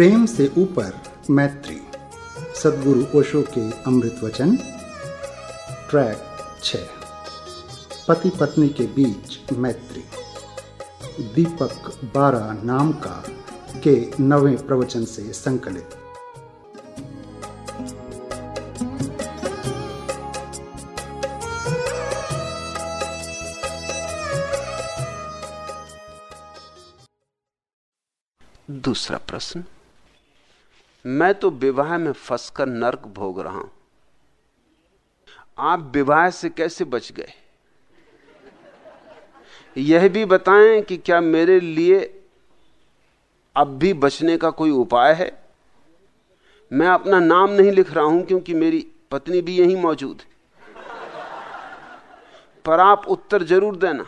प्रेम से ऊपर मैत्री। सदगुरु ओशो के अमृत वचन, ट्रैक छ। पति पत्नी के बीच मैत्री। दीपक बारह नाम का के नवे प्रवचन से संकलित। दूसरा प्रश्न। मैं तो विवाह में फंसकर नर्क भोग रहा हूँ। आप विवाह से कैसे बच गए? यह भी बताएँ कि क्या मेरे लिए अब भी बचने का कोई उपाय है? मैं अपना नाम नहीं लिख रहा हूँ क्योंकि मेरी पत्नी भी यहीं मौजूद है। पर आप उत्तर ज़रूर देना।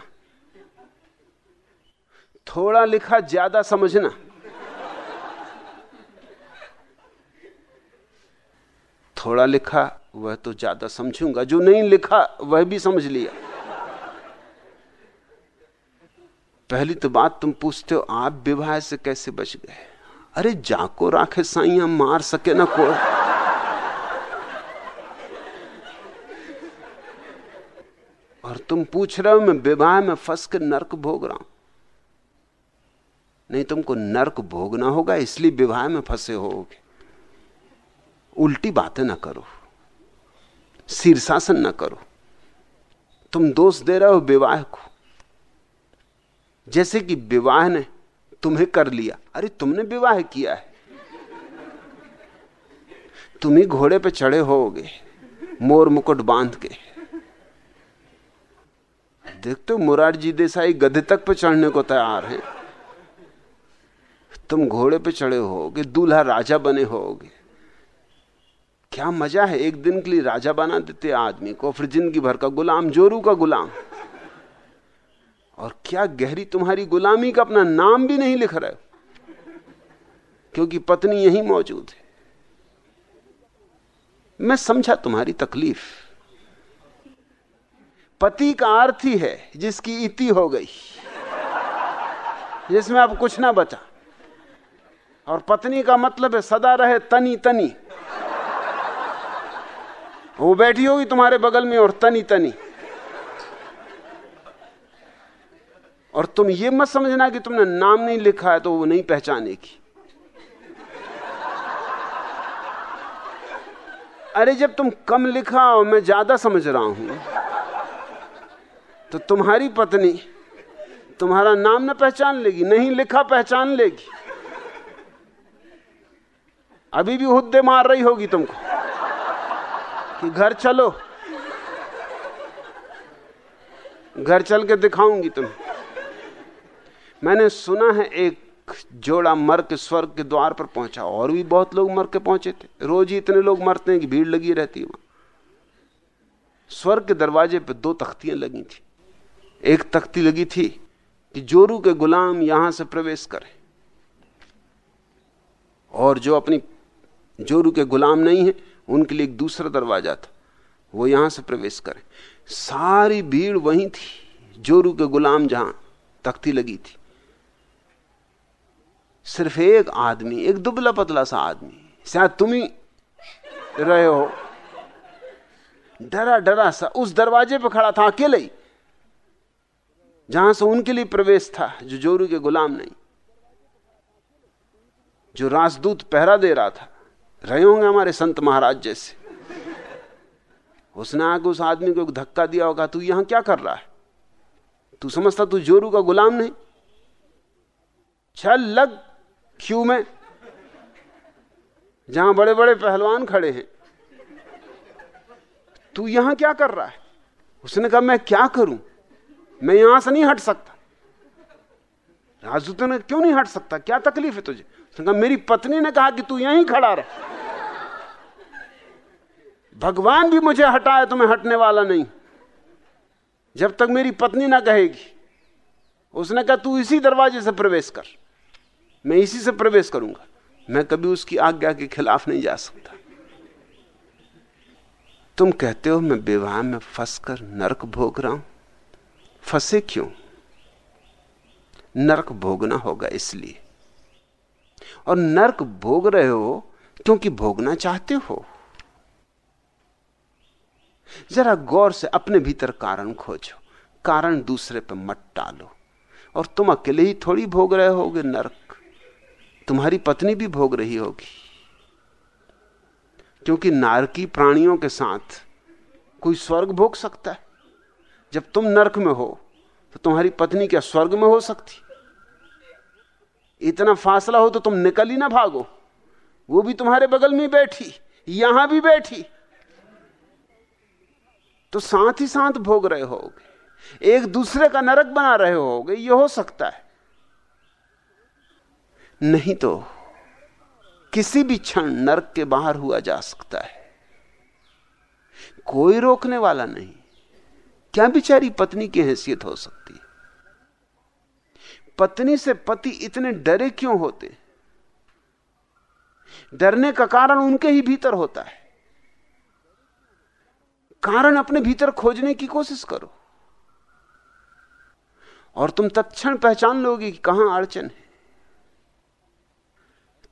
थोड़ा लिखा ज़्यादा समझना। थोड़ा लिखा, वह तो ज़्यादा समझूँगा। जो नहीं लिखा, वह भी समझ लिया। पहली तो बात तुम पूछते हो, आप विवाह से कैसे बच गए? अरे, जाको राखे साइया मार सके ना कोई। और तुम पूछ रहे हो, मैं विवाह में फंस के नर्क भोग रहा हूँ। नहीं, तुमको नर्क भोगना होगा, इसलिए विवाह में फंसे होगे। उल्टी बातें ना करो। शीर्षासन ना करो। तुम दोष दे रहे हो विवाह को। जैसे कि विवाह ने तुम्हें कर लिया। अरे, तुमने विवाह किया है। तुम ही घोड़े पे चढ़े होगे, मोर मुकुट बाँध के। देखते हो मुरारजी देसाई गधे तक पे चढ़ने को तैयार हैं। तुम घोड़े पे चढ़े होगे, दूल्हा राजा बने होगे। क्या मज़ा है एक दिन के लिए राजा बना देते आदमी को, फिर ज़िंदगी भर का गुलाम, जोरू का गुलाम। और क्या गहरी तुम्हारी गुलामी का अपना नाम भी नहीं लिख रहे क्योंकि पत्नी यही मौजूद है। मैं समझा तुम्हारी तकलीफ़। पति का ही है जिसकी इति हो गई, जिसमें अब कुछ ना बचा। और पत्नी का मतलब है सदा रहे तनी तनी वो बैठी होगी तुम्हारे बगल में और तनी तनी। और तुम ये मत समझना कि तुमने नाम नहीं लिखा है तो वो नहीं पहचानेगी। अरे जब तुम कम लिखा और मैं ज़्यादा समझ रहा हूँ तो तुम्हारी पत्नी तुम्हारा नाम ना पहचान लेगी, नहीं लिखा पहचान लेगी। अभी भी हुद्दे मार रही होगी तुमको। कि घर चलो। घर चल के दिखाऊँगी तुम्हें मैंने सुना है एक जोड़ा मर के स्वर्ग के द्वार पर पहुँचा, और भी बहुत लोग मर के पहुँचे थे। रोज ही इतने लोग मरते हैं कि भीड़ लगी रहती है वहाँ। स्वर्ग के दरवाजे पर दो तख्तियाँ लगी थी। एक तख्ती लगी थी कि जोरू के गुलाम यहाँ से प्रवेश करें। और जो अपनी जोरू के गुलाम नहीं है उनके लिए एक दूसरा दरवाज़ा था। वो यहाँ से प्रवेश करें। सारी भीड़ वहीं थी, जोरू के गुलाम जहाँ तख्ती लगी थी। सिर्फ़ एक आदमी, एक दुबला पतला सा आदमी, शायद तुम ही रहे हो। डरा डरा सा, उस दरवाजे पर खड़ा था अकेले ही, जहाँ से उनके लिए प्रवेश था, जो जोरू के गुलाम नहीं, जो राजदूत पहरा दे रहा था। रहे होंगे हमारे संत महाराज जैसे। उसने आगे उस आदमी को एक धक्का दिया होगा, तू यहाँ क्या कर रहा है? तू समझता तू जोरू का गुलाम नहीं? चल लग क्यू में, जहाँ बड़े बड़े पहलवान खड़े हैं। तू यहाँ क्या कर रहा है? उसने कहा, मैं क्या करूँ? मैं यहाँ से नहीं हट सकता। राजदूत ने क्यों नहीं हट सकता? क्या तकलीफ़ है तुझे? उसने कहा, मेरी पत्नी ने कहा कि तू यहीं खड़ा रह। भगवान भी मुझे हटाए तो मैं हटने वाला नहीं। जब तक मेरी पत्नी ना कहेगी, उसने कहा, तू इसी दरवाजे से प्रवेश कर। मैं इसी से प्रवेश करूँगा। मैं कभी उसकी आज्ञा के खिलाफ नहीं जा सकता। तुम कहते हो, मैं विवाह में फंसकर नरक भोग रहा हूँ। फंसे क्यों? नरक भोगना होगा इसलिए। और नरक भोग रहे हो क्योंकि भोगना चाहते हो। जरा गौर से अपने भीतर कारण खोजो। कारण दूसरे पर मत टालो और तुम अकेले ही थोड़ी भोग रहे होगे, नरक। तुम्हारी पत्नी भी भोग रही होगी। क्योंकि नारकी प्राणियों के साथ कोई स्वर्ग भोग सकता है। जब तुम नरक में हो तो तुम्हारी पत्नी क्या स्वर्ग में हो सकती? इतना फासला हो तो तुम निकल ही ना भागो। वो भी तुम्हारे बगल में बैठी, यहाँ भी बैठी। तो साथ ही साथ भोग रहे होगे। एक दूसरे का नरक बना रहे होगे यह हो सकता है। नहीं तो किसी भी क्षण नरक के बाहर हुआ जा सकता है। कोई रोकने वाला नहीं। क्या बिचारी पत्नी की हैसियत हो सकती है? पत्नी से पति इतने डरे क्यों होते? डरने का कारण उनके ही भीतर होता है। कारण अपने भीतर खोजने की कोशिश करो। और तुम तत्क्षण पहचान लोगे कि कहाँ अड़चन है।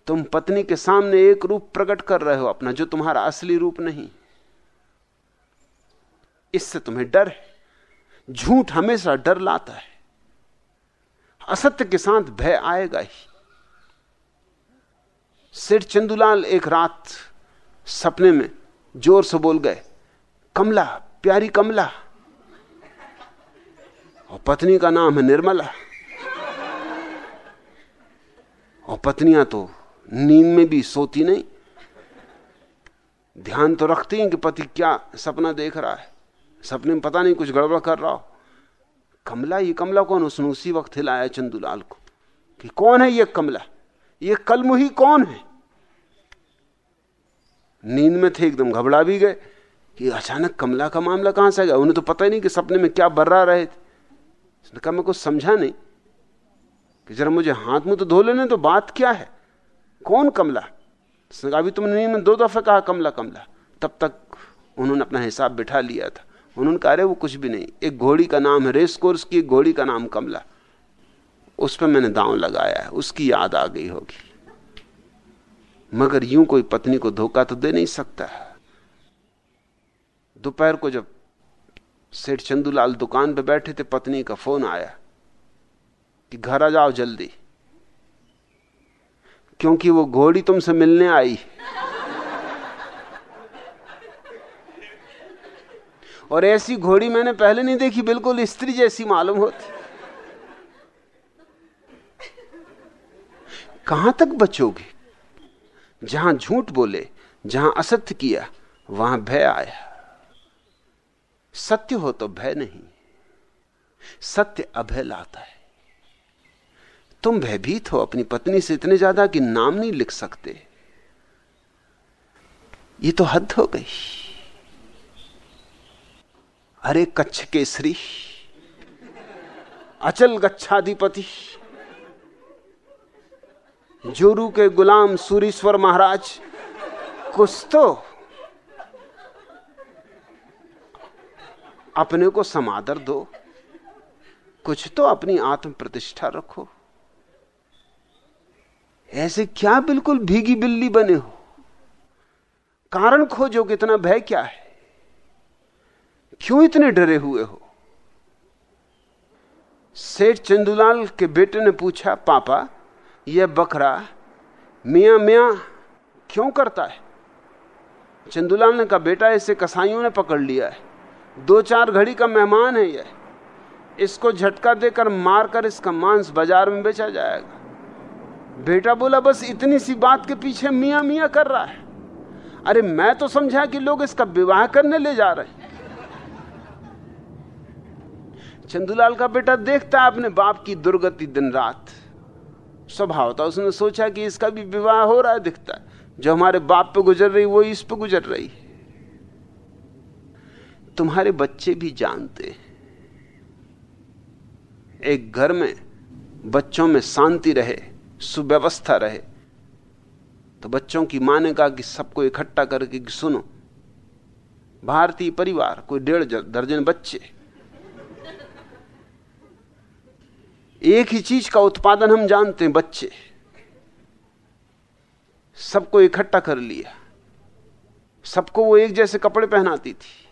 तुम पत्नी के सामने एक रूप प्रकट कर रहे हो अपना, जो तुम्हारा असली रूप नहीं। इससे तुम्हें डर है। झूठ हमेशा डर लाता है। असत्य के साथ भय आएगा ही। सेठ चंदूलाल एक रात सपने में ज़ोर से बोल गए कमला, प्यारी कमला। और पत्नी का नाम है निर्मला। और पत्नियाँ तो नींद में भी सोती नहीं। ध्यान तो रखती हैं कि पति क्या सपना देख रहा है। सपने में पता नहीं कुछ गड़बड़ कर रहा हो। कमला, ये कमला कौन उसने उसी वक्त हिलाया चंदूलाल को कि कौन है ये कमला? ये कलमुही कौन है? नींद में थे, एकदम घबरा भी गए। कि अचानक कमला का मामला कहाँ से आ गया? उन्हें तो पता ही नहीं कि सपने में क्या बर्रा रहे थे। उसने कहा, मैं कुछ समझा नहीं कि जरा मुझे हाथ मुँह तो धो लेने तो बात क्या है? कौन कमला? उसने कहा, अभी तुमने नींद में दो दफे कहा कमला कमला। तब तक उन्होंने अपना हिसाब बिठा लिया था। उन्होंने कहा, अरे, वो कुछ भी नहीं। एक घोड़ी का नाम है रेस कोर्स की घोड़ी का नाम कमला। उस पर मैंने दांव लगाया है, उसकी याद आ गई होगी। मगर यूँ कोई पत्नी को धोखा तो दे नहीं सकता दोपहर को जब सेठ चंदूलाल दुकान पे बैठे थे, पत्नी का फ़ोन आया कि घर आ जाओ जल्दी, क्योंकि वो घोड़ी तुमसे मिलने आई। और ऐसी घोड़ी मैंने पहले नहीं देखी, बिल्कुल स्त्री जैसी मालूम होती। कहाँ तक बचोगे? जहाँ झूठ बोले, जहाँ असत्य किया, वहाँ भय आया। सत्य हो तो भय नहीं, सत्य अभय लाता है। तुम भयभीत हो अपनी पत्नी से इतने ज़्यादा कि नाम नहीं लिख सकते। ये तो हद हो गई। अरे कच्छ केसरी, अचल गच्छाधिपति, जोरू के गुलाम सूरीश्वर महाराज, कुछ तो अपने को समादर दो। कुछ तो अपनी आत्म प्रतिष्ठा रखो। ऐसे क्या बिल्कुल भीगी बिल्ली बने हो? कारण खोजो कितना भय क्या है? क्यों इतने डरे हुए हो? सेठ चंदूलाल के बेटे ने पूछा, पापा, यह बकरा मिया मिया क्यों करता है? चंदूलाल ने कहा, बेटा, इसे कसाईयों ने पकड़ लिया है। दो चार घड़ी का मेहमान है यह। इसको झटका देकर मारकर इसका मांस बाज़ार में बेचा जाएगा। बेटा बोला, बस इतनी सी बात के पीछे मियाँ मियाँ कर रहा है। अरे, मैं तो समझा कि लोग इसका विवाह करने ले जा रहे चंदूलाल का बेटा देखता है अपने बाप की दुर्गति दिन रात। स्वभाव था, उसने सोचा कि इसका भी विवाह हो रहा है, दिखता है। जो हमारे बाप पे गुजर रही, वो इस पे गुजर रही है। तुम्हारे बच्चे भी जानते हैं। एक घर में बच्चों में शांति रहे, सुव्यवस्था रहे तो बच्चों की माँ ने कहा कि सबको इकट्ठा करके कि सुनो, भारतीय परिवार, कोई डेढ़ दर्जन बच्चे। एक ही चीज़ का उत्पादन हम जानते हैं, बच्चे। सबको इकट्ठा कर लिया। सबको वो एक जैसे कपड़े पहनाती थी।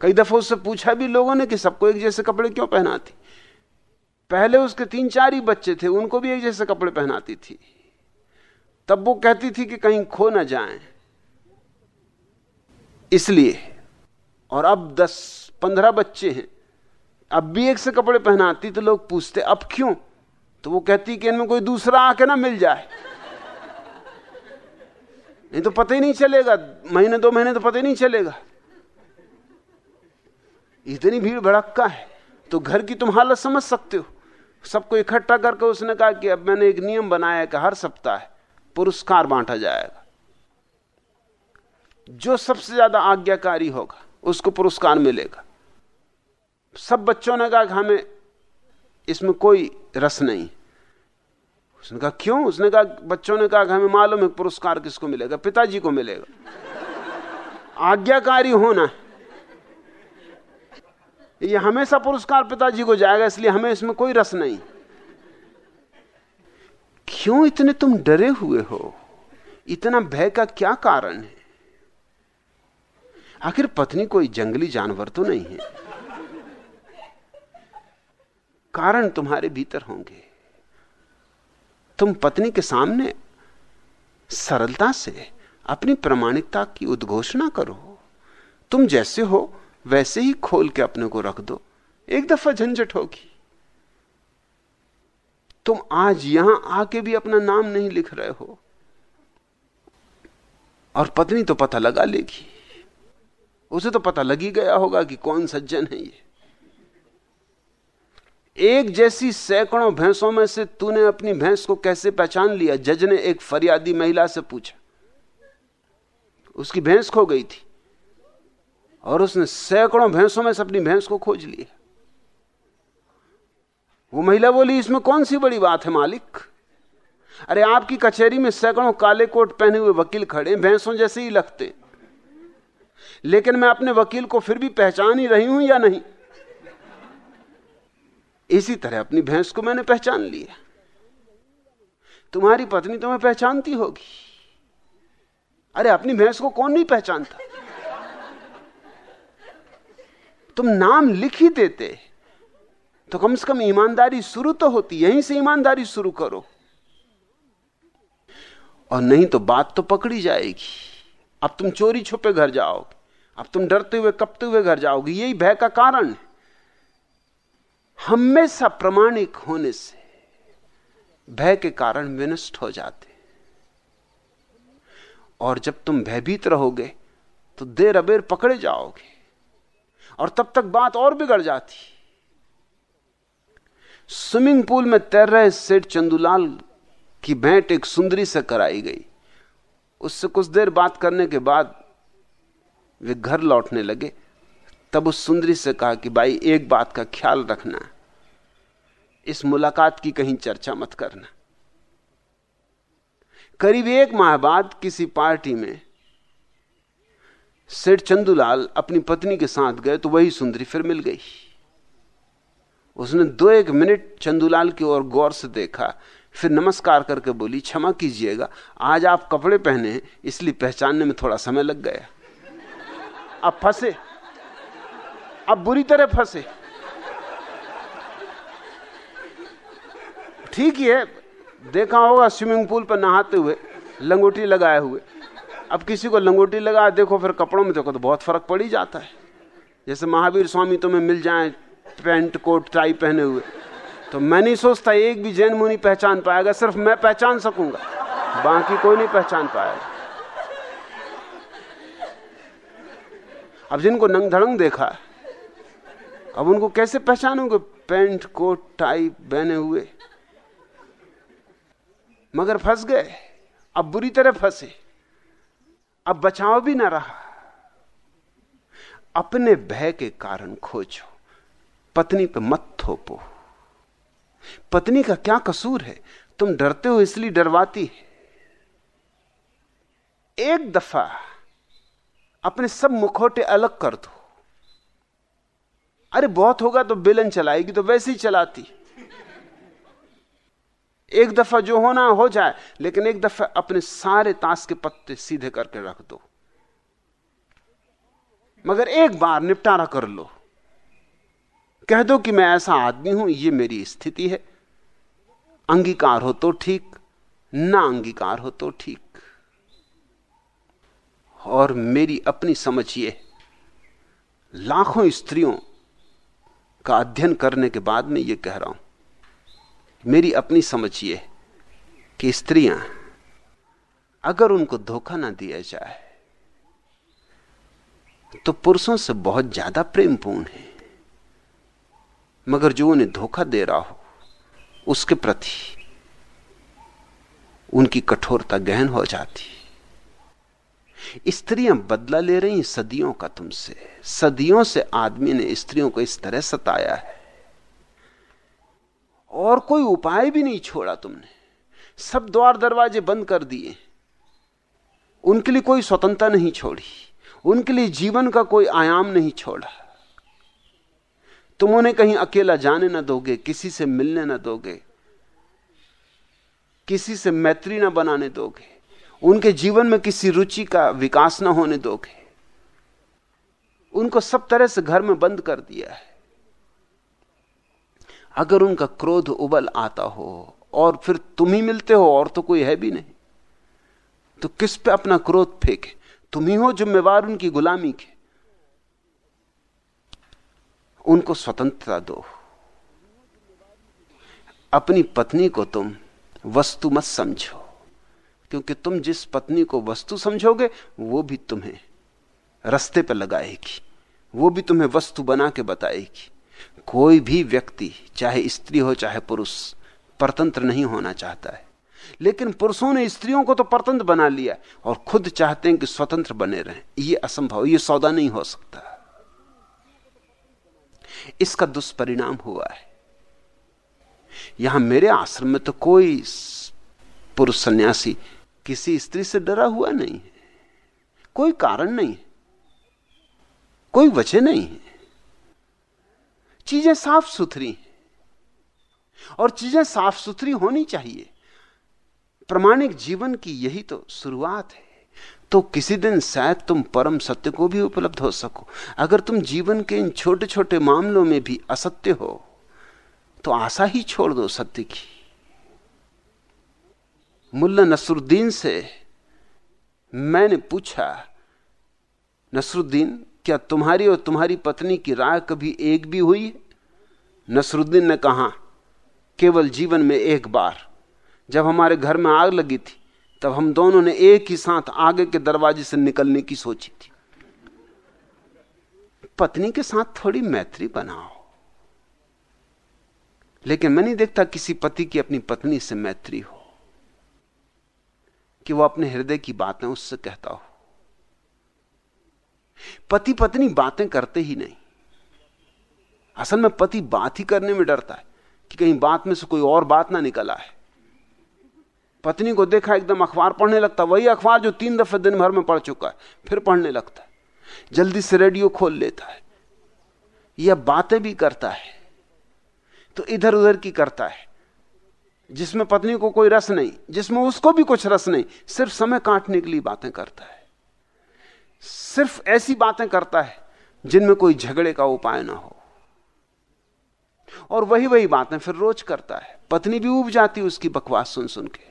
कई दफ़ा उससे पूछा भी लोगों ने कि सबको एक जैसे कपड़े क्यों पहनाती? पहले उसके तीन चार ही बच्चे थे, उनको भी एक जैसे कपड़े पहनाती थी। तब वो कहती थी कि कहीं खो ना जाएँ। इसलिए, और अब दस, पंद्रह बच्चे हैं। अब भी एक से कपड़े पहनाती तो लोग पूछते, अब क्यों? तो वो कहती कि इनमें कोई दूसरा आके ना मिल जाए। नहीं तो पता ही नहीं चलेगा। महीने, दो महीने तो पता ही नहीं चलेगा। इतनी भीड़ भड़क्का है तो घर की तुम हालत समझ सकते हो। सबको इकट्ठा करके उसने कहा कि अब मैंने एक नियम बनाया कि हर सप्ताह पुरस्कार बांटा जाएगा। जो सबसे ज़्यादा आज्ञाकारी होगा, उसको पुरस्कार मिलेगा। सब बच्चों ने कहा कि हमें इसमें कोई रस नहीं। उसने कहा, क्यों? उसने कहा, बच्चों ने कहा कि हमें मालूम है पुरस्कार किसको मिलेगा, पिताजी को मिलेगा। आज्ञाकारी होना है। ये हमेशा पुरस्कार पिताजी को जाएगा, इसलिए हमें इसमें कोई रस नहीं। क्यों इतने तुम डरे हुए हो? इतना भय का क्या कारण है? आखिर पत्नी कोई जंगली जानवर तो नहीं है। कारण तुम्हारे भीतर होंगे। तुम पत्नी के सामने सरलता से अपनी प्रमाणिकता की उद्घोषणा करो। तुम जैसे हो वैसे ही खोल के अपने को रख दो। एक दफ़ा झंझट होगी। तुम आज यहाँ आके भी अपना नाम नहीं लिख रहे हो। और पत्नी तो पता लगा लेगी। उसे तो पता लगी गया होगा कि कौन सज्जन है ये। एक जैसी सैकड़ों भैंसों में से तूने अपनी भैंस को कैसे पहचान लिया? जज ने एक फरियादी महिला से पूछा। उसकी भैंस खो गई थी। और उसने सैकड़ों भैंसों में से अपनी भैंस को खोज लिया वो महिला बोली, इसमें कौन सी बड़ी बात है मालिक? अरे आपकी कचहरी में सैकड़ों काले कोट पहने हुए वकील खड़े भैंसों जैसे ही लगते लेकिन मैं अपने वकील को फिर भी पहचान ही रही हूँ या नहीं? इसी तरह अपनी भैंस को मैंने पहचान लिया तुम्हारी पत्नी तुम्हें पहचानती होगी। अरे अपनी भैंस को कौन नहीं पहचानता? तुम नाम लिख ही देते। तो कम से कम ईमानदारी शुरू तो होती, यहीं से ईमानदारी शुरू करो। और नहीं तो बात तो पकड़ी जाएगी। अब तुम चोरी छुपे घर जाओगे, अब तुम डरते हुए, कपते हुए घर जाओगे, यही भय का कारण है। हमेशा प्रमाणिक होने से भय के कारण विनष्ट हो जाते। और जब तुम भयभीत रहोगे तो देर अबेर पकड़े जाओगे। और तब तक बात और बिगड़ जाती। स्विमिंग पूल में तैर रहे सेठ चंदूलाल की भेंट एक सुंदरी से कराई गई। उससे कुछ देर बात करने के बाद वे घर लौटने लगे। तब उस सुंदरी से कहा कि भाई, एक बात का ख्याल रखना इस मुलाकात की कहीं चर्चा मत करना। करीब एक माह बाद किसी पार्टी में सेठ चंदूलाल अपनी पत्नी के साथ गए तो वही सुंदरी फिर मिल गई। उसने दो एक मिनट चंदूलाल की ओर गौर से देखा। फिर नमस्कार करके बोली, क्षमा कीजिएगा, आज आप कपड़े पहने हैं, इसलिए पहचानने में थोड़ा समय लग गया। अब फंसे। अब बुरी तरह फंसे। ठीक ही है, देखा होगा, स्विमिंग पूल पर नहाते हुए, लंगोटी लगाए हुए। अब किसी को लंगोटी लगा, देखो फिर कपड़ों में देखो तो बहुत फ़र्क पड़ ही जाता है। जैसे महावीर स्वामी तुम्हें मिल जाए, पैंट, कोट, टाई पहने हुए। तो मैं नहीं सोचता एक भी जैन मुनि पहचान पाएगा, सिर्फ़ मैं पहचान सकूँगा। बाकी कोई नहीं पहचान पाएगा। अब जिनको नंग धड़ंग देखा अब उनको कैसे पहचानोगे? पैंट, कोट, टाई पहने हुए। मगर फंस गए, अब बुरी तरह फंसे। अब बचाव भी ना रहा। अपने भय के कारण खोजो, पत्नी पे मत थोपो। पत्नी का क्या कसूर है? तुम डरते हो इसलिए डरवाती है। एक दफ़ा अपने सब मुखौटे अलग कर दो। अरे बहुत होगा तो बेलन चलाएगी तो वैसे ही चलाती। एक दफ़ा जो होना हो जाए, लेकिन एक दफ़ा अपने सारे ताश के पत्ते सीधे करके रख दो। मगर एक बार निपटारा कर लो। कह दो कि मैं ऐसा आदमी हूँ, ये मेरी स्थिति है। अंगीकार हो तो ठीक, ना अंगीकार हो तो ठीक। और मेरी अपनी समझ ये, लाखों स्त्रियों का अध्ययन करने के बाद मैं ये कह रहा हूँ मेरी अपनी समझ ये कि स्त्रियाँ अगर उनको धोखा ना दिया जाए तो पुरुषों से बहुत ज़्यादा प्रेमपूर्ण है। मगर जो उन्हें धोखा दे रहा हो, उसके प्रति उनकी कठोरता गहन हो जाती। स्त्रियाँ बदला ले रही सदियों का तुमसे। सदियों से आदमी ने स्त्रियों को इस तरह सताया है और कोई उपाय भी नहीं छोड़ा तुमने। सब द्वार दरवाजे बंद कर दिए। उनके लिए कोई स्वतंत्रता नहीं छोड़ी। उनके लिए जीवन का कोई आयाम नहीं छोड़ा। तुम उन्हें कहीं अकेला जाने ना दोगे, किसी से मिलने ना दोगे, किसी से मैत्री ना बनाने दोगे, उनके जीवन में किसी रुचि का विकास ना होने दोगे। उनको सब तरह से घर में बंद कर दिया है। अगर उनका क्रोध उबल आता हो और फिर तुम ही मिलते हो और तो कोई है भी नहीं तो किस पे अपना क्रोध फेंके? तुम ही हो जिम्मेवार उनकी गुलामी के। उनको स्वतंत्रता दो। अपनी पत्नी को तुम वस्तु मत समझो, क्योंकि तुम जिस पत्नी को वस्तु समझोगे, वो भी तुम्हें रस्ते पर लगाएगी, वो भी तुम्हें वस्तु बना के बताएगी। कोई भी व्यक्ति, चाहे स्त्री हो, चाहे पुरुष, परतंत्र नहीं होना चाहता है। लेकिन पुरुषों ने स्त्रियों को तो परतंत्र बना लिया और खुद चाहते हैं कि स्वतंत्र बने रहें। ये असंभव, ये सौदा नहीं हो सकता। इसका दुष्परिणाम हुआ है। यहाँ मेरे आश्रम में तो कोई पुरुष सन्यासी किसी स्त्री से डरा हुआ नहीं है। कोई कारण नहीं है। कोई वजह नहीं है। चीज़ें साफ़ सुथरी और चीज़ें साफ़ सुथरी होनी चाहिए। प्रमाणिक जीवन की यही तो शुरुआत है। तो किसी दिन शायद तुम परम सत्य को भी उपलब्ध हो सको। अगर तुम जीवन के इन छोटे छोटे मामलों में भी असत्य हो तो आशा ही छोड़ दो सत्य की। मुल्ला नसरुद्दीन से मैंने पूछा, नसरुद्दीन क्या तुम्हारी और तुम्हारी पत्नी की राय कभी एक भी हुई? है नसरुद्दीन ने कहा, केवल जीवन में एक बार। जब हमारे घर में आग लगी थी, तब हम दोनों ने एक ही साथ आगे के दरवाजे से निकलने की सोची थी। पत्नी के साथ थोड़ी मैत्री बनाओ। लेकिन मैं नहीं देखता किसी पति की अपनी पत्नी से मैत्री हो। कि वो अपने हृदय की बातें उससे कहता हो। पति पत्नी बातें करते ही नहीं। असल में पति बात ही करने में डरता है कि कहीं बात में से कोई और बात ना निकल आए। पत्नी को देखा एकदम अखबार पढ़ने लगता, वही अखबार जो तीन दफे दिन भर में पढ़ चुका है, फिर पढ़ने लगता है। जल्दी से रेडियो खोल लेता है यह बातें भी करता है तो इधर उधर की करता है, जिसमें पत्नी को कोई रस नहीं, जिसमें उसको भी कुछ रस नहीं, सिर्फ़ समय काटने के लिए बातें करता है। सिर्फ़ ऐसी बातें करता है जिनमें कोई झगड़े का उपाय ना हो। और वही वही बातें फिर रोज करता है। पत्नी भी उब जाती उसकी बकवास सुन सुन के।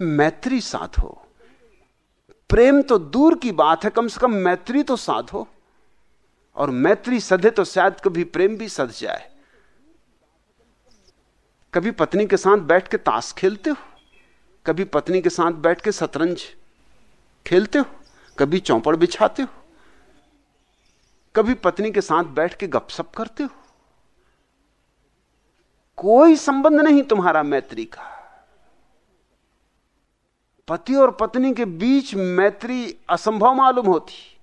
मैत्री साधो प्रेम तो दूर की बात है, कम से कम मैत्री तो साधो और मैत्री सधे तो शायद कभी प्रेम भी सध जाए। कभी पत्नी के साथ बैठ के ताश खेलते हो? कभी पत्नी के साथ बैठ के शतरंज खेलते हो? कभी चौपड़ बिछाते हो? कभी पत्नी के साथ बैठ के गपशप करते हो? कोई संबंध नहीं तुम्हारा मैत्री का। पति और पत्नी के बीच मैत्री असंभव मालूम होती।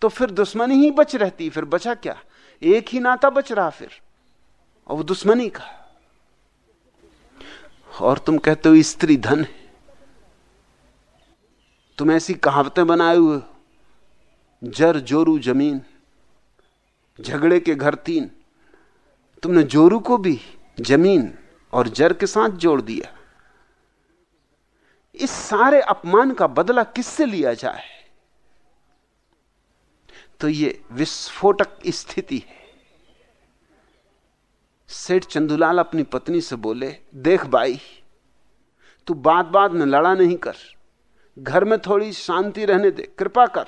तो फिर दुश्मनी ही बच रहती, फिर बचा क्या? एक ही नाता बच रहा फिर। और वो दुश्मनी का। और तुम कहते हो स्त्री धन है। तुम ऐसी कहावतें बनाए हुए जर जोरू ज़मीन, झगड़े के घर तीन। तुमने जोरू को भी ज़मीन और जर के साथ जोड़ दिया। इस सारे अपमान का बदला किससे लिया जाए? तो ये विस्फोटक स्थिति है। सेठ चंदुलाल अपनी पत्नी से बोले, देख भाई, तू बात बात में लड़ा नहीं कर। घर में थोड़ी शांति रहने दे, कृपा कर।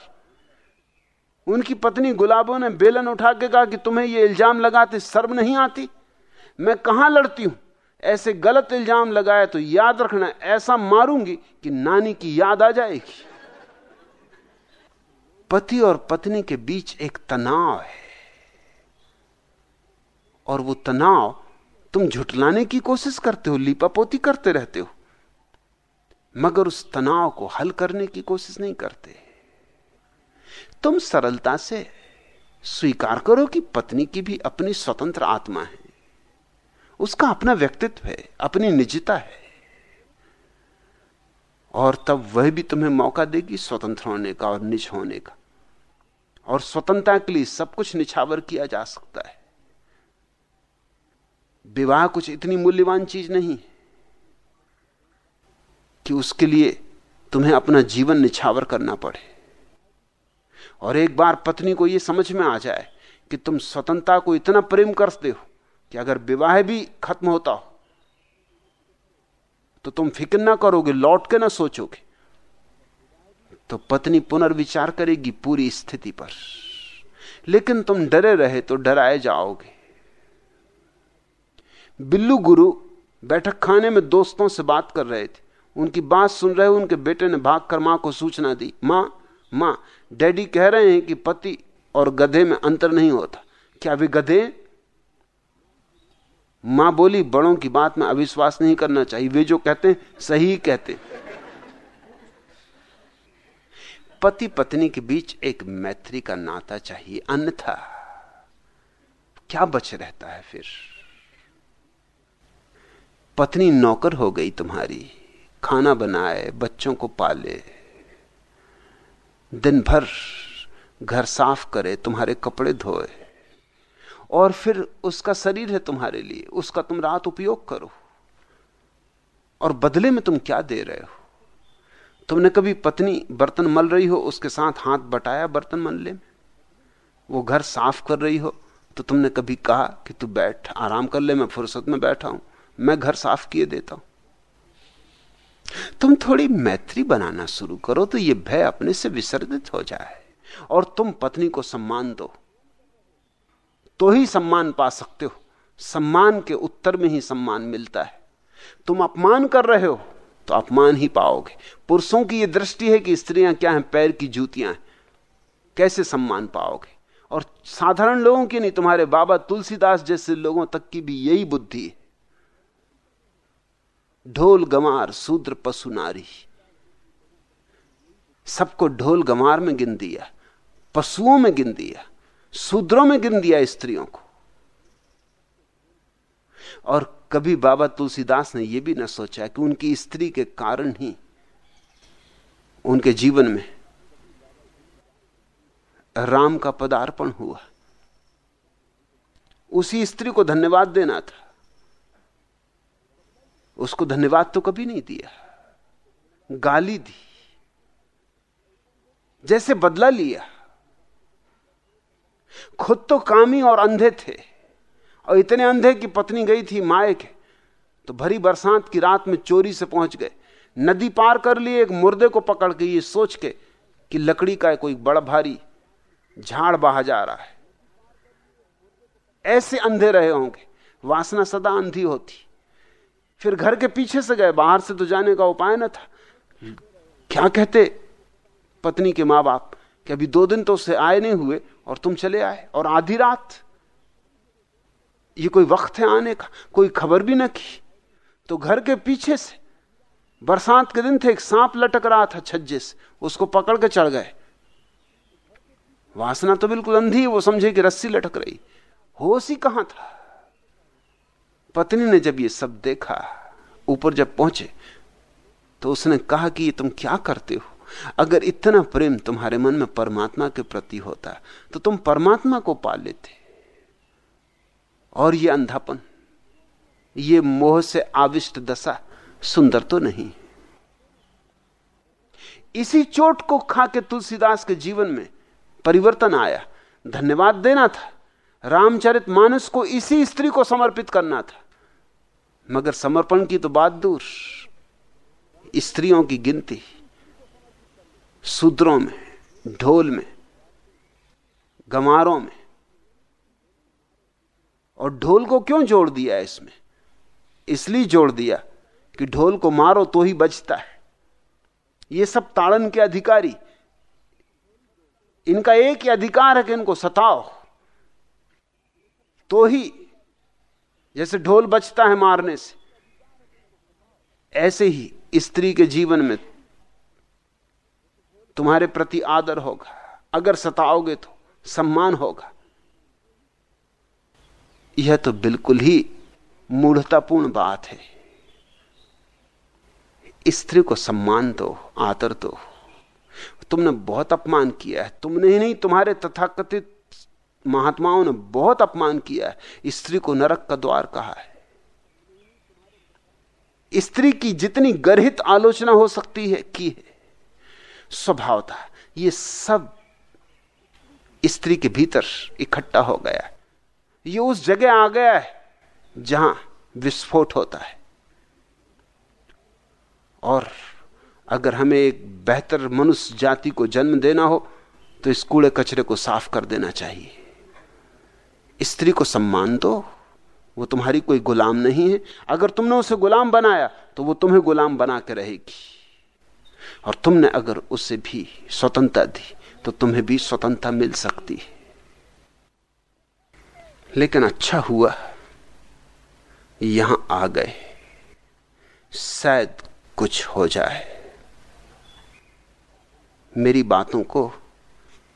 उनकी पत्नी गुलाबों ने बेलन उठा के कहा कि तुम्हें यह इल्ज़ाम लगाते शर्म नहीं आती? मैं कहाँ लड़ती हूँ? ऐसे गलत इल्ज़ाम लगाए तो याद रखना, ऐसा मारूँगी कि नानी की याद आ जाएगी। पति और पत्नी के बीच एक तनाव है। और वो तनाव तुम झुटलाने की कोशिश करते हो, लीपापोती करते रहते हो। मगर उस तनाव को हल करने की कोशिश नहीं करते। तुम सरलता से स्वीकार करो कि पत्नी की भी अपनी स्वतंत्र आत्मा है। उसका अपना व्यक्तित्व है, अपनी निजता है। और तब वह भी तुम्हें मौका देगी स्वतंत्र होने का और निज होने का। और स्वतंत्रता के लिए सब कुछ निछावर किया जा सकता है। विवाह कुछ इतनी मूल्यवान चीज़ नहीं कि उसके लिए तुम्हें अपना जीवन निछावर करना पड़े। और एक बार पत्नी को यह समझ में आ जाए कि तुम स्वतंत्रता को इतना प्रेम करते हो कि अगर विवाह भी खत्म होता हो तो तुम फ़िक्र ना करोगे, लौट के ना सोचोगे। तो पत्नी पुनर्विचार करेगी पूरी स्थिति पर। लेकिन तुम डरे रहे तो डराए जाओगे। बिल्लू गुरु बैठक खाने में दोस्तों से बात कर रहे थे। उनकी बात सुन रहे उनके बेटे ने भागकर माँ को सूचना दी, माँ माँ, डैडी कह रहे हैं कि पति और गधे में अंतर नहीं होता। क्या वे गधे माँ बोली, बड़ों की बात में अविश्वास नहीं करना चाहिए। वे जो कहते हैं, सही कहते पति पत्नी के बीच एक मैत्री का नाता चाहिए, अन्यथा क्या बच रहता है फिर? पत्नी नौकर हो गई तुम्हारी। खाना बनाए, बच्चों को पाले दिन भर घर साफ़ करे, तुम्हारे कपड़े धोए, और फिर उसका शरीर है तुम्हारे लिए, उसका तुम रात उपयोग करो। और बदले में तुम क्या दे रहे हो? तुमने कभी पत्नी बर्तन मल रही हो, उसके साथ हाथ बटाया बर्तन मलने में? वो घर साफ़ कर रही हो तो तुमने कभी कहा कि तू बैठ, आराम कर ले, मैं फुर्सत में बैठा हूँ, मैं घर साफ़ किए देता हूँ। तुम थोड़ी मैत्री बनाना शुरू करो तो यह भय अपने से विसर्जित हो जाए। और तुम पत्नी को सम्मान दो। तो ही सम्मान पा सकते हो। सम्मान के उत्तर में ही सम्मान मिलता है। तुम अपमान कर रहे हो तो अपमान ही पाओगे। पुरुषों की यह दृष्टि है कि स्त्रियाँ क्या हैं, पैर की जूतियाँ हैं। कैसे सम्मान पाओगे? और साधारण लोगों की नहीं, तुम्हारे बाबा तुलसीदास जैसे लोगों तक की भी यही बुद्धि है। ढोल गमार शूद्र पशु नारी। सबको ढोल गमार में गिन दिया, पशुओं में गिन दिया, शूद्रों में गिन दिया स्त्रियों को। और कभी बाबा तुलसीदास ने यह भी ना सोचा कि उनकी स्त्री के कारण ही उनके जीवन में राम का पदार्पण हुआ। उसी स्त्री को धन्यवाद देना था। उसको धन्यवाद तो कभी नहीं दिया। गाली दी। जैसे बदला लिया। खुद तो कामी और अंधे थे। और इतने अंधे की पत्नी गई थी माए के तो भरी बरसात की रात में चोरी से पहुँच गए। नदी पार कर लिए एक मुर्दे को पकड़ के ये सोच के कि लकड़ी का कोई बड़ा भारी झाड़ बहा जा रहा है। ऐसे अंधे रहे होंगे। वासना सदा अंधी होती। फिर घर के पीछे से गए, बाहर से तो जाने का उपाय न था। क्या कहते, पत्नी के माँ बाप कि अभी दो दिन तो उससे आए नहीं हुए और तुम चले आए और आधी रात। ये कोई वक्त है आने का, कोई खबर भी ना की। तो घर के पीछे से, बरसात के दिन थे, एक सांप लटक रहा था छज्जे से, उसको पकड़ के चढ़ गए। वासना तो बिल्कुल अंधी वो समझे कि रस्सी लटक रही। होश ही कहाँ था? पत्नी ने जब ये सब देखा, ऊपर जब पहुँचे तो उसने कहा कि ये तुम क्या करते हो? अगर इतना प्रेम तुम्हारे मन में परमात्मा के प्रति होता तो तुम परमात्मा को पा लेते। और ये अंधापन, ये मोह से आविष्ट दशा सुंदर तो नहीं। इसी चोट को खा के तुलसीदास के जीवन में परिवर्तन आया। धन्यवाद देना था। रामचरित मानस को इसी स्त्री को समर्पित करना था। मगर समर्पण की तो बात दूर। स्त्रियों की गिनती सूत्रों में, ढोल में, गमारों में। और ढोल को क्यों जोड़ दिया इसमें? इसलिए जोड़ दिया कि ढोल को मारो तो ही बचता है। ये सब ताड़न के अधिकारी। इनका एक ही अधिकार है कि इनको सताओ। तो ही जैसे ढोल बचता है मारने से। ऐसे ही स्त्री के जीवन में तुम्हारे प्रति आदर होगा। अगर सताओगे तो सम्मान होगा। यह तो बिल्कुल ही मूढ़तापूर्ण बात है। स्त्री को सम्मान दो, आदर दो। तुमने बहुत अपमान किया है। तुमने ही नहीं, तुम्हारे तथाकथित महात्माओं ने बहुत अपमान किया है। स्त्री को नरक का द्वार कहा है। स्त्री की जितनी गर्हित आलोचना हो सकती है, की है। स्वभावता ये सब स्त्री के भीतर इकट्ठा हो गया है। ये उस जगह आ गया है जहाँ विस्फोट होता है। और अगर हमें एक बेहतर मनुष्य जाति को जन्म देना हो तो इस कूड़े कचरे को साफ़ कर देना चाहिए। स्त्री को सम्मान दो, वो तुम्हारी कोई गुलाम नहीं है। अगर तुमने उसे गुलाम बनाया तो वो तुम्हें गुलाम बना के रहेगी। और तुमने अगर उसे भी स्वतंत्रता दी तो तुम्हें भी स्वतंत्रता मिल सकती है। लेकिन अच्छा हुआ, यहाँ आ गए। शायद कुछ हो जाए। मेरी बातों को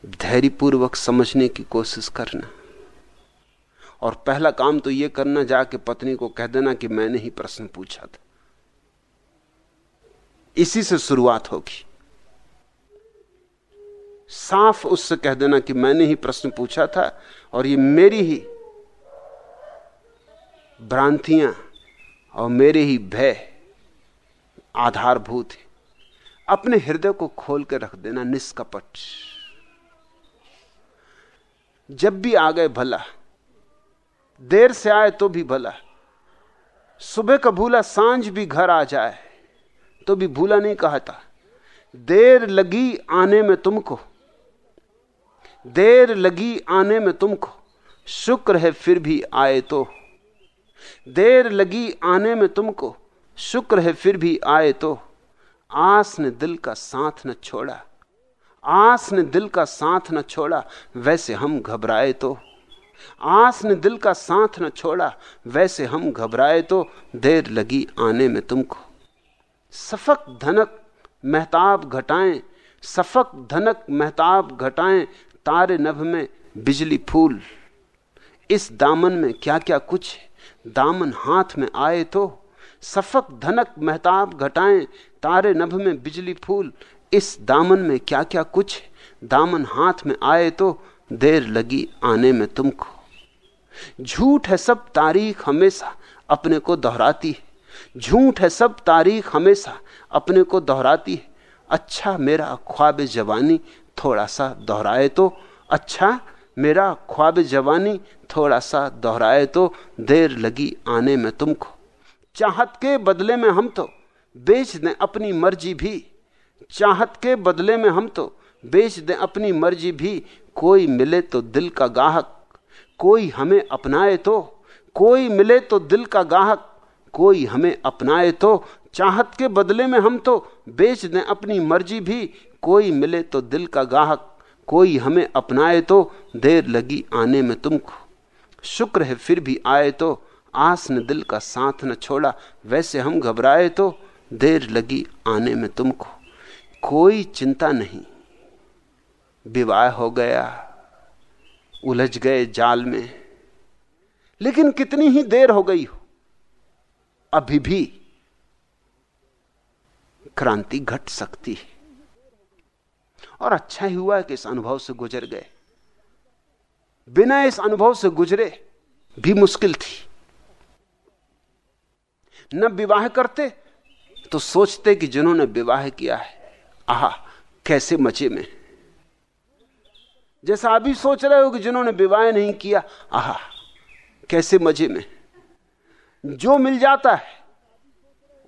धैर्यपूर्वक समझने की कोशिश करना। और पहला काम तो यह करना, जाके पत्नी को कह देना कि मैंने ही प्रश्न पूछा था। इसी से शुरुआत होगी। साफ़ उससे कह देना कि मैंने ही प्रश्न पूछा था और ये मेरी ही भ्रांतियाँ और मेरे ही भय आधारभूत है। अपने हृदय को खोल कर रख देना निष्कपट। जब भी आ गए भला देर से आए तो भी भला। सुबह का भूला साँझ भी घर आ जाए तो भी भूला नहीं कहता। देर लगी आने में तुमको, देर लगी आने में तुमको, शुक्र है फिर भी आए तो। देर लगी आने में तुमको, शुक्र है फिर भी आए तो। आस ने दिल का साथ न छोड़ा, आस ने दिल का साथ न छोड़ा, वैसे हम घबराए तो। आस ने दिल का साथ न छोड़ा, वैसे हम घबराए तो देर लगी आने में तुमको। सफक धनक महताब घटाएँ, सफक धनक महताब घटाएँ, तारे नभ में बिजली फूल। इस दामन में क्या क्या कुछ दामन हाथ में आए तो सफक धनक महताब घटाएँ, तारे नभ में बिजली फूल। इस दामन में क्या क्या कुछ दामन हाथ में आए तो देर लगी आने में तुमको। झूठ है सब तारीख हमेशा अपने को दोहराती है। झूठ है सब तारीख हमेशा अपने को दोहराती है। अच्छा मेरा ख्वाब जवानी थोड़ा सा दोहराए तो अच्छा मेरा ख्वाब जवानी थोड़ा सा दोहराए तो देर लगी आने में तुमको। चाहत के बदले में हम तो बेच दें अपनी मर्ज़ी भी। चाहत के बदले में हम तो बेच दें अपनी मर्ज़ी भी। कोई मिले तो दिल का गाहक कोई हमें अपनाए तो कोई मिले तो दिल का गाहक, कोई हमें अपनाए तो चाहत के बदले में हम तो बेच दें अपनी मर्ज़ी भी, कोई मिले तो दिल का गाहक, कोई हमें अपनाए तो देर लगी आने में तुमको। शुक्र है फिर भी आए तो आस ने दिल का साथ न छोड़ा, वैसे हम घबराए तो देर लगी आने में तुमको। कोई चिंता नहीं, विवाह हो गया। उलझ गए जाल में। लेकिन कितनी ही देर हो गई हो, अभी भी क्रांति घट सकती है। और अच्छा ही हुआ कि इस अनुभव से गुजर गए। बिना इस अनुभव से गुजरे भी मुश्किल थी। न विवाह करते तो सोचते कि जिन्होंने विवाह किया है, आह, कैसे मचे में? जैसा अभी सोच रहे हो कि जिन्होंने विवाह नहीं किया, आह, कैसे मज़े में? जो मिल जाता है,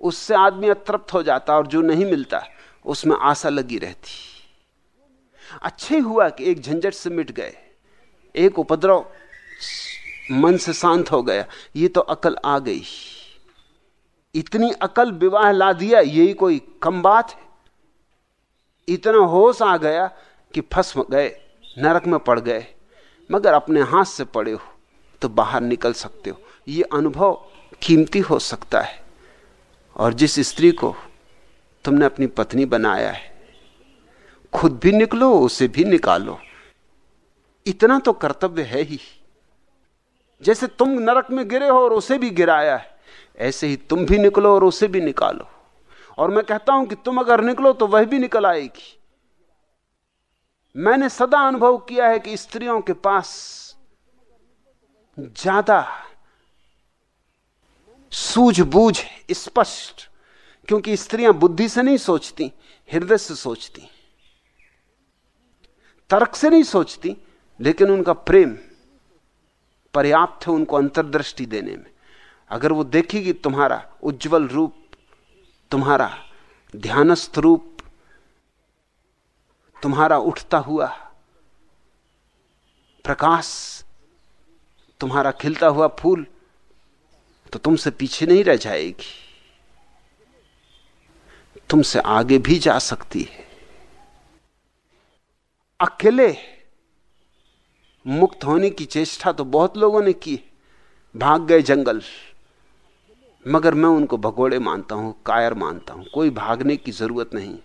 उससे आदमी अतृप्त हो जाता और जो नहीं मिलता, उसमें आशा लगी रहती। अच्छे हुआ कि एक झंझट से मिट गए, एक उपद्रव मन से शांत हो गया, ये तो अकल आ गई। इतनी अकल विवाह ला दिया, यही कोई कम बात है? इतना होश आ गया कि फंस गए। नरक में पड़ गए, मगर अपने हाथ से पड़े हो तो बाहर निकल सकते हो। ये अनुभव कीमती हो सकता है। और जिस स्त्री को तुमने अपनी पत्नी बनाया है, खुद भी निकलो, उसे भी निकालो। इतना तो कर्तव्य है ही। जैसे तुम नरक में गिरे हो और उसे भी गिराया है, ऐसे ही तुम भी निकलो और उसे भी निकालो। और मैं कहता हूँ कि तुम अगर निकलो तो वह भी निकल आएगी। मैंने सदा अनुभव किया है कि स्त्रियों के पास ज़्यादा सूझबूझ स्पष्ट, क्योंकि स्त्रियाँ बुद्धि से नहीं सोचती, हृदय से सोचती, तर्क से नहीं सोचती, लेकिन उनका प्रेम पर्याप्त है उनको अंतर्दृष्टि देने में। अगर वो देखेगी तुम्हारा उज्जवल रूप, तुम्हारा ध्यानस्थ रूप तुम्हारा उठता हुआ प्रकाश, तुम्हारा खिलता हुआ फूल तो तुमसे पीछे नहीं रह जाएगी। तुमसे आगे भी जा सकती है। अकेले मुक्त होने की चेष्टा तो बहुत लोगों ने की। भाग गए जंगल, मगर मैं उनको भगोड़े मानता हूँ, कायर मानता हूँ, कोई भागने की ज़रूरत नहीं।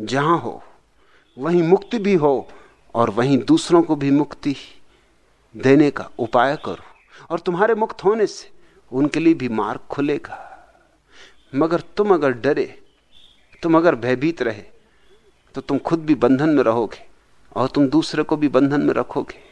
जहाँ हो, वहीं मुक्ति भी हो और वहीं दूसरों को भी मुक्ति देने का उपाय करो। और तुम्हारे मुक्त होने से उनके लिए भी मार्ग खुलेगा। मगर तुम अगर डरे, तुम अगर भयभीत रहे तो तुम खुद भी बंधन में रहोगे और तुम दूसरे को भी बंधन में रखोगे।